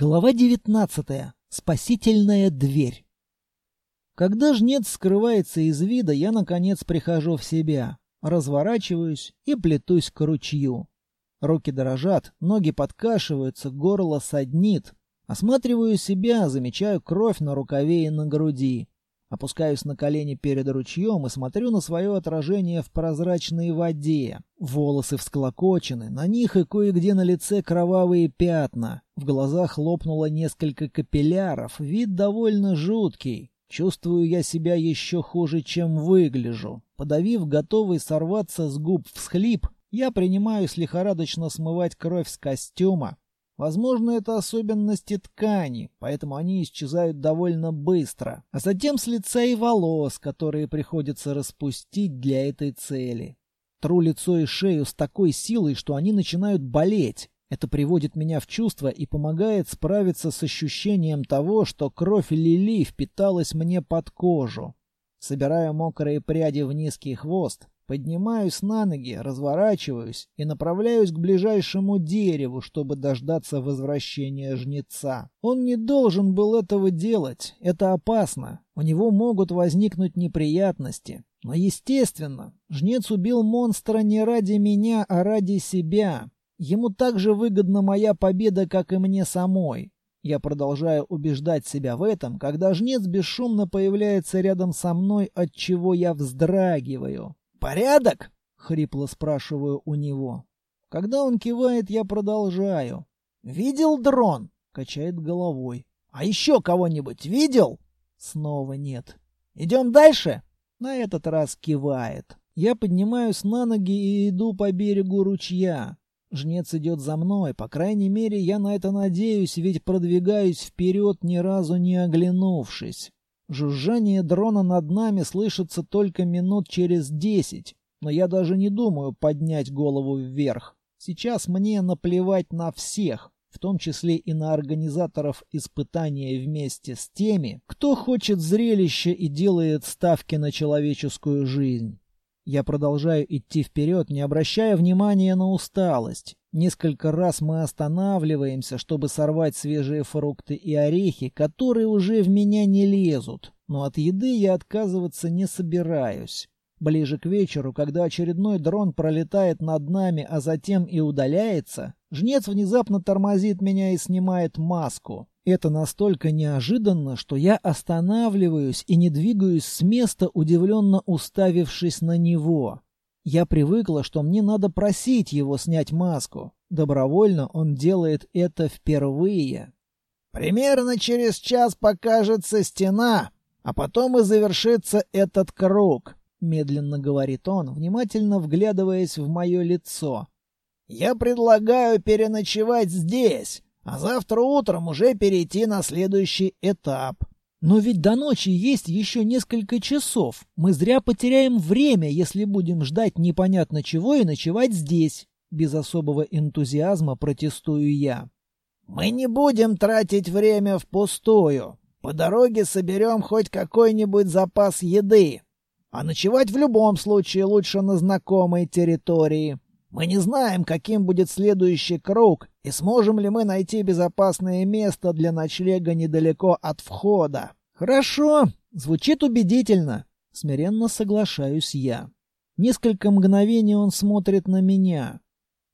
Глава 19. Спасительная дверь. Когда жнец скрывается из вида, я, наконец, прихожу в себя, разворачиваюсь и плетусь к ручью. Руки дрожат, ноги подкашиваются, горло саднит. Осматриваю себя, замечаю кровь на рукаве и на груди. Опускаюсь на колени перед ручьем и смотрю на свое отражение в прозрачной воде. Волосы всклокочены, на них и кое-где на лице кровавые пятна. В глазах лопнуло несколько капилляров, вид довольно жуткий. Чувствую я себя еще хуже, чем выгляжу. Подавив готовый сорваться с губ всхлип, я принимаюсь лихорадочно смывать кровь с костюма. Возможно, это особенности ткани, поэтому они исчезают довольно быстро, а затем с лица и волос, которые приходится распустить для этой цели. Тру лицо и шею с такой силой, что они начинают болеть. Это приводит меня в чувство и помогает справиться с ощущением того, что кровь Лили впиталась мне под кожу. Собираю мокрые пряди в низкий хвост, Поднимаюсь на ноги, разворачиваюсь и направляюсь к ближайшему дереву, чтобы дождаться возвращения жнеца. Он не должен был этого делать, это опасно. У него могут возникнуть неприятности. Но, естественно, жнец убил монстра не ради меня, а ради себя. Ему так же выгодна моя победа, как и мне самой. Я продолжаю убеждать себя в этом, когда жнец бесшумно появляется рядом со мной, от чего я вздрагиваю. «Порядок?» — хрипло спрашиваю у него. Когда он кивает, я продолжаю. «Видел дрон?» — качает головой. «А еще кого-нибудь видел?» Снова нет. «Идем дальше?» На этот раз кивает. Я поднимаюсь на ноги и иду по берегу ручья. Жнец идет за мной, по крайней мере, я на это надеюсь, ведь продвигаюсь вперед, ни разу не оглянувшись. Жужжание дрона над нами слышится только минут через десять, но я даже не думаю поднять голову вверх. Сейчас мне наплевать на всех, в том числе и на организаторов испытания вместе с теми, кто хочет зрелища и делает ставки на человеческую жизнь. Я продолжаю идти вперед, не обращая внимания на усталость. Несколько раз мы останавливаемся, чтобы сорвать свежие фрукты и орехи, которые уже в меня не лезут. Но от еды я отказываться не собираюсь. Ближе к вечеру, когда очередной дрон пролетает над нами, а затем и удаляется, жнец внезапно тормозит меня и снимает маску. Это настолько неожиданно, что я останавливаюсь и не двигаюсь с места, удивленно уставившись на него. Я привыкла, что мне надо просить его снять маску. Добровольно он делает это впервые. «Примерно через час покажется стена, а потом и завершится этот круг», — медленно говорит он, внимательно вглядываясь в мое лицо. «Я предлагаю переночевать здесь, а завтра утром уже перейти на следующий этап. Но ведь до ночи есть еще несколько часов. Мы зря потеряем время, если будем ждать непонятно чего и ночевать здесь. Без особого энтузиазма протестую я. Мы не будем тратить время впустую. По дороге соберем хоть какой-нибудь запас еды. А ночевать в любом случае лучше на знакомой территории. Мы не знаем, каким будет следующий круг, и сможем ли мы найти безопасное место для ночлега недалеко от входа. Хорошо, звучит убедительно. Смиренно соглашаюсь я. Несколько мгновений он смотрит на меня.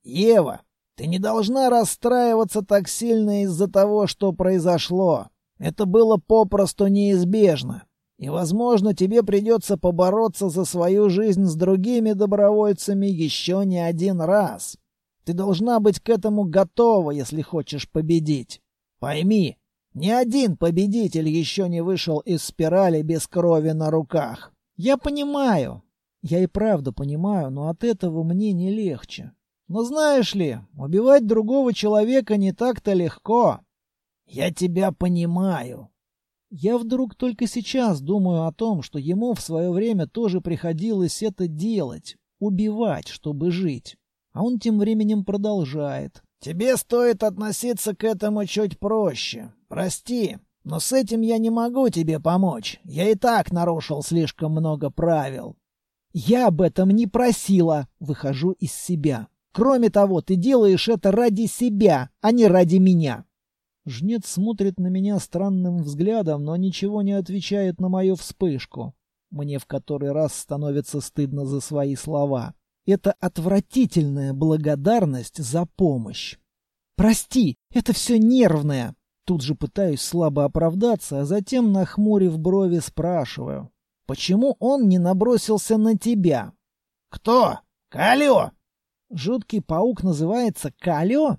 Ева, ты не должна расстраиваться так сильно из-за того, что произошло. Это было попросту неизбежно. И, возможно, тебе придется побороться за свою жизнь с другими добровольцами еще не один раз. Ты должна быть к этому готова, если хочешь победить. Пойми, ни один победитель еще не вышел из спирали без крови на руках. Я понимаю. Я и правда понимаю, но от этого мне не легче. Но знаешь ли, убивать другого человека не так-то легко. Я тебя понимаю. Я вдруг только сейчас думаю о том, что ему в свое время тоже приходилось это делать, убивать, чтобы жить. А он тем временем продолжает. «Тебе стоит относиться к этому чуть проще. Прости, но с этим я не могу тебе помочь. Я и так нарушил слишком много правил». «Я об этом не просила», — выхожу из себя. «Кроме того, ты делаешь это ради себя, а не ради меня». Жнец смотрит на меня странным взглядом, но ничего не отвечает на мою вспышку. Мне в который раз становится стыдно за свои слова. Это отвратительная благодарность за помощь. «Прости, это все нервное!» Тут же пытаюсь слабо оправдаться, а затем, нахмурив брови, спрашиваю. «Почему он не набросился на тебя?» «Кто? Калио?» «Жуткий паук называется Калио?»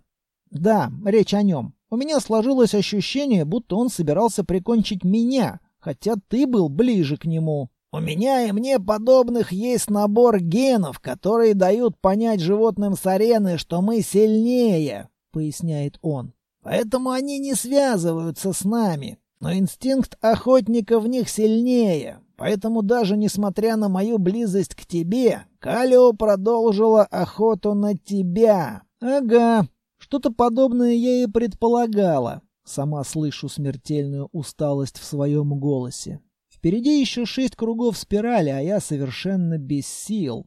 «Да, речь о нем. У меня сложилось ощущение, будто он собирался прикончить меня, хотя ты был ближе к нему». «У меня и мне подобных есть набор генов, которые дают понять животным с арены, что мы сильнее», — поясняет он. «Поэтому они не связываются с нами. Но инстинкт охотника в них сильнее. Поэтому даже несмотря на мою близость к тебе, Калио продолжила охоту на тебя». «Ага, что-то подобное я и предполагала». Сама слышу смертельную усталость в своем голосе. Впереди еще шесть кругов спирали, а я совершенно без сил.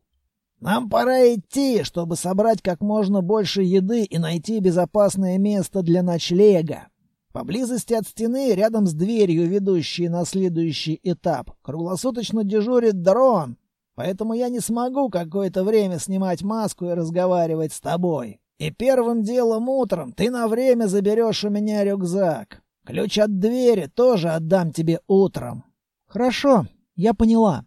«Нам пора идти, чтобы собрать как можно больше еды и найти безопасное место для ночлега. Поблизости от стены, рядом с дверью, ведущей на следующий этап, круглосуточно дежурит дрон, поэтому я не смогу какое-то время снимать маску и разговаривать с тобой. И первым делом утром ты на время заберешь у меня рюкзак. Ключ от двери тоже отдам тебе утром. «Хорошо, я поняла».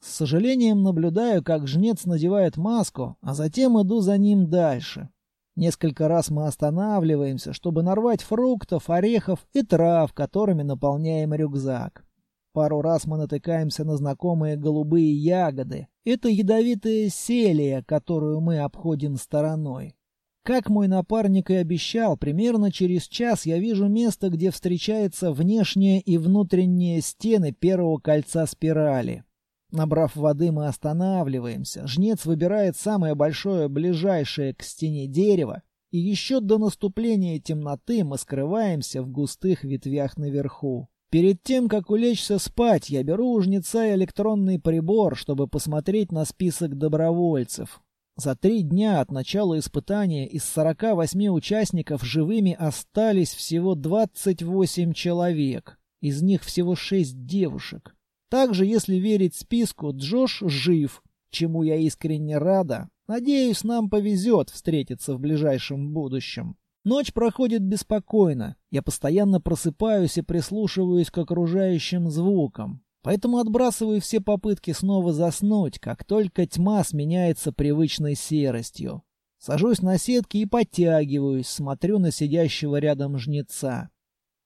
С сожалением наблюдаю, как жнец надевает маску, а затем иду за ним дальше. Несколько раз мы останавливаемся, чтобы нарвать фруктов, орехов и трав, которыми наполняем рюкзак. Пару раз мы натыкаемся на знакомые голубые ягоды. Это ядовитая селия, которую мы обходим стороной. Как мой напарник и обещал, примерно через час я вижу место, где встречаются внешние и внутренние стены первого кольца спирали. Набрав воды, мы останавливаемся. Жнец выбирает самое большое, ближайшее к стене дерево, и еще до наступления темноты мы скрываемся в густых ветвях наверху. Перед тем, как улечься спать, я беру у жнеца электронный прибор, чтобы посмотреть на список добровольцев. За три дня от начала испытания из 48 участников живыми остались всего 28 человек. Из них всего 6 девушек. Также, если верить списку, Джош жив, чему я искренне рада. Надеюсь, нам повезет встретиться в ближайшем будущем. Ночь проходит беспокойно. Я постоянно просыпаюсь и прислушиваюсь к окружающим звукам. Поэтому отбрасываю все попытки снова заснуть, как только тьма сменяется привычной серостью. Сажусь на сетки и подтягиваюсь, смотрю на сидящего рядом жнеца.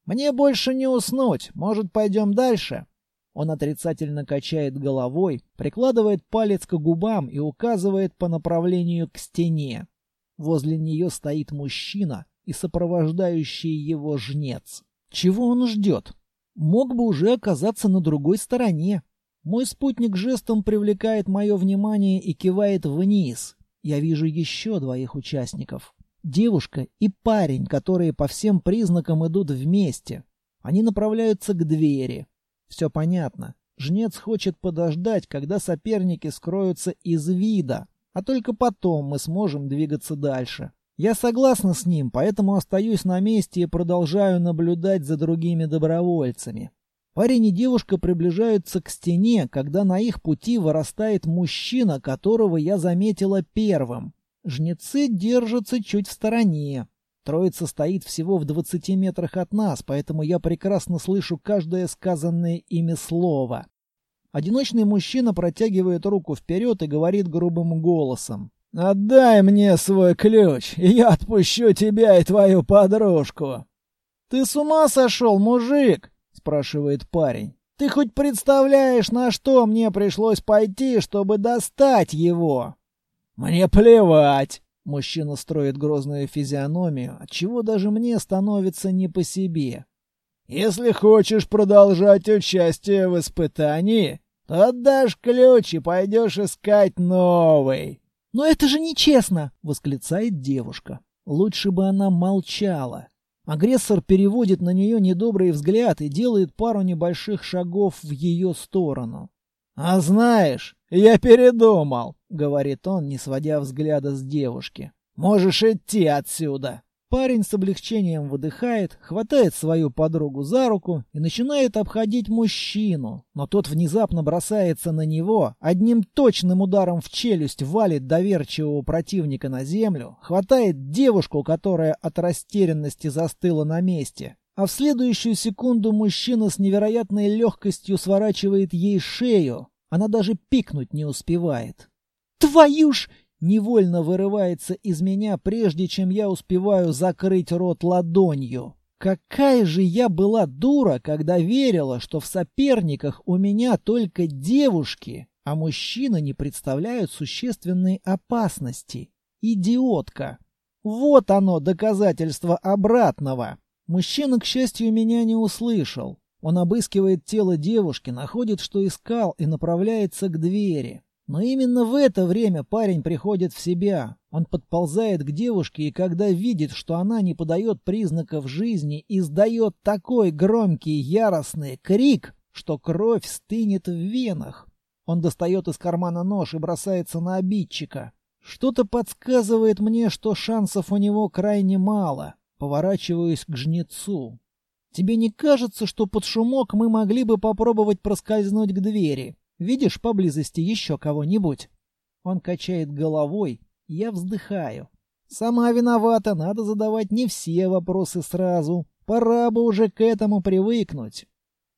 «Мне больше не уснуть. Может, пойдем дальше?» Он отрицательно качает головой, прикладывает палец к губам и указывает по направлению к стене. Возле нее стоит мужчина и сопровождающий его жнец. Чего он ждет? Мог бы уже оказаться на другой стороне. Мой спутник жестом привлекает мое внимание и кивает вниз. Я вижу еще двоих участников. Девушка и парень, которые по всем признакам идут вместе. Они направляются к двери. Все понятно. Жнец хочет подождать, когда соперники скроются из вида, а только потом мы сможем двигаться дальше. Я согласна с ним, поэтому остаюсь на месте и продолжаю наблюдать за другими добровольцами. Парень и девушка приближаются к стене, когда на их пути вырастает мужчина, которого я заметила первым. Жнецы держатся чуть в стороне. Троица стоит всего в двадцати метрах от нас, поэтому я прекрасно слышу каждое сказанное ими слово. Одиночный мужчина протягивает руку вперед и говорит грубым голосом. Отдай мне свой ключ, и я отпущу тебя и твою подружку. Ты с ума сошел, мужик? спрашивает парень. Ты хоть представляешь, на что мне пришлось пойти, чтобы достать его? Мне плевать. Мужчина строит грозную физиономию, отчего даже мне становится не по себе. Если хочешь продолжать участие в испытании, то отдашь ключ и пойдешь искать новый. «Но это же нечестно!» — восклицает девушка. Лучше бы она молчала. Агрессор переводит на нее недобрый взгляд и делает пару небольших шагов в ее сторону. «А знаешь, я передумал», — говорит он, не сводя взгляда с девушки. «Можешь идти отсюда». Парень с облегчением выдыхает, хватает свою подругу за руку и начинает обходить мужчину, но тот внезапно бросается на него, одним точным ударом в челюсть валит доверчивого противника на землю, хватает девушку, которая от растерянности застыла на месте, а в следующую секунду мужчина с невероятной легкостью сворачивает ей шею, она даже пикнуть не успевает. «Твою ж!» Невольно вырывается из меня, прежде чем я успеваю закрыть рот ладонью. Какая же я была дура, когда верила, что в соперниках у меня только девушки, а мужчины не представляют существенной опасности. Идиотка! Вот оно, доказательство обратного. Мужчина, к счастью, меня не услышал. Он обыскивает тело девушки, находит, что искал, и направляется к двери. Но именно в это время парень приходит в себя. Он подползает к девушке и когда видит, что она не подает признаков жизни, издает такой громкий яростный крик, что кровь стынет в венах. Он достает из кармана нож и бросается на обидчика. Что-то подсказывает мне, что шансов у него крайне мало. Поворачиваюсь к жнецу. Тебе не кажется, что под шумок мы могли бы попробовать проскользнуть к двери? Видишь поблизости еще кого-нибудь?» Он качает головой, я вздыхаю. «Сама виновата, надо задавать не все вопросы сразу. Пора бы уже к этому привыкнуть».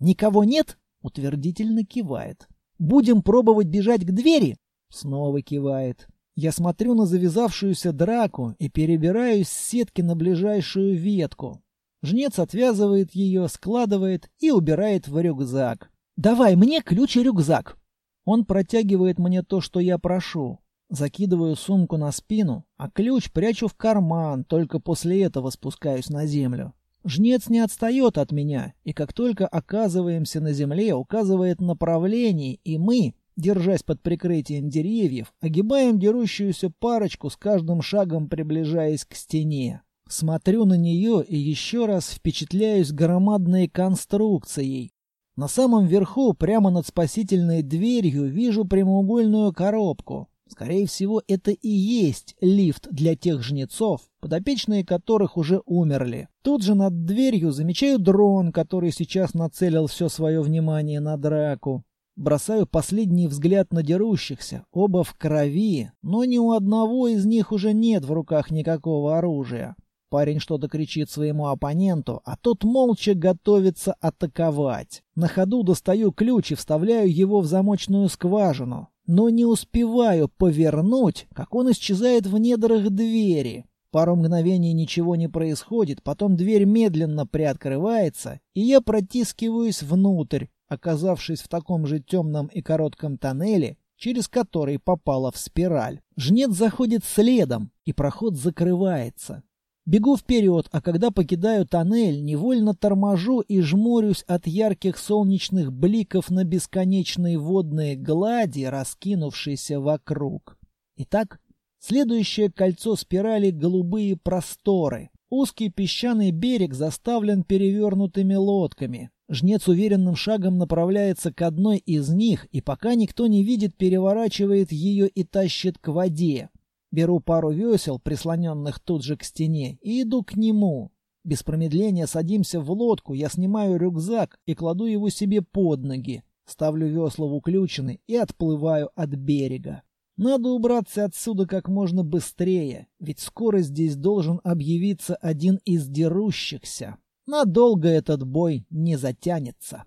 «Никого нет?» — утвердительно кивает. «Будем пробовать бежать к двери?» Снова кивает. Я смотрю на завязавшуюся драку и перебираюсь с сетки на ближайшую ветку. Жнец отвязывает ее, складывает и убирает в рюкзак. «Давай мне ключ и рюкзак!» Он протягивает мне то, что я прошу. Закидываю сумку на спину, а ключ прячу в карман, только после этого спускаюсь на землю. Жнец не отстает от меня, и как только оказываемся на земле, указывает направление, и мы, держась под прикрытием деревьев, огибаем дерущуюся парочку, с каждым шагом приближаясь к стене. Смотрю на нее и еще раз впечатляюсь громадной конструкцией, на самом верху, прямо над спасительной дверью, вижу прямоугольную коробку. Скорее всего, это и есть лифт для тех жнецов, подопечные которых уже умерли. Тут же над дверью замечаю дрон, который сейчас нацелил все свое внимание на драку. Бросаю последний взгляд на дерущихся, оба в крови, но ни у одного из них уже нет в руках никакого оружия. Парень что-то кричит своему оппоненту, а тот молча готовится атаковать. На ходу достаю ключ и вставляю его в замочную скважину. Но не успеваю повернуть, как он исчезает в недрах двери. Пару мгновений ничего не происходит, потом дверь медленно приоткрывается, и я протискиваюсь внутрь, оказавшись в таком же темном и коротком тоннеле, через который попала в спираль. Жнец заходит следом, и проход закрывается. Бегу вперед, а когда покидаю тоннель, невольно торможу и жмурюсь от ярких солнечных бликов на бесконечные водные глади, раскинувшиеся вокруг. Итак, следующее кольцо спирали — голубые просторы. Узкий песчаный берег заставлен перевернутыми лодками. Жнец уверенным шагом направляется к одной из них, и пока никто не видит, переворачивает ее и тащит к воде. Беру пару весел, прислоненных тут же к стене, и иду к нему. Без промедления садимся в лодку, я снимаю рюкзак и кладу его себе под ноги. Ставлю весла в уключены и отплываю от берега. Надо убраться отсюда как можно быстрее, ведь скоро здесь должен объявиться один из дерущихся. Надолго этот бой не затянется.